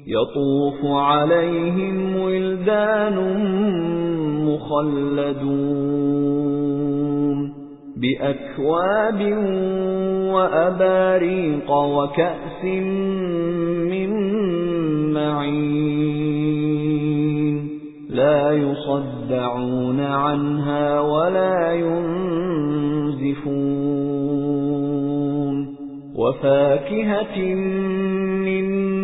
يطوف عليهم ولدان مخلدون بأكواب وأباريق وكأس من معين. لا يصدعون عنها ولا ينزفون. وفاكهة مما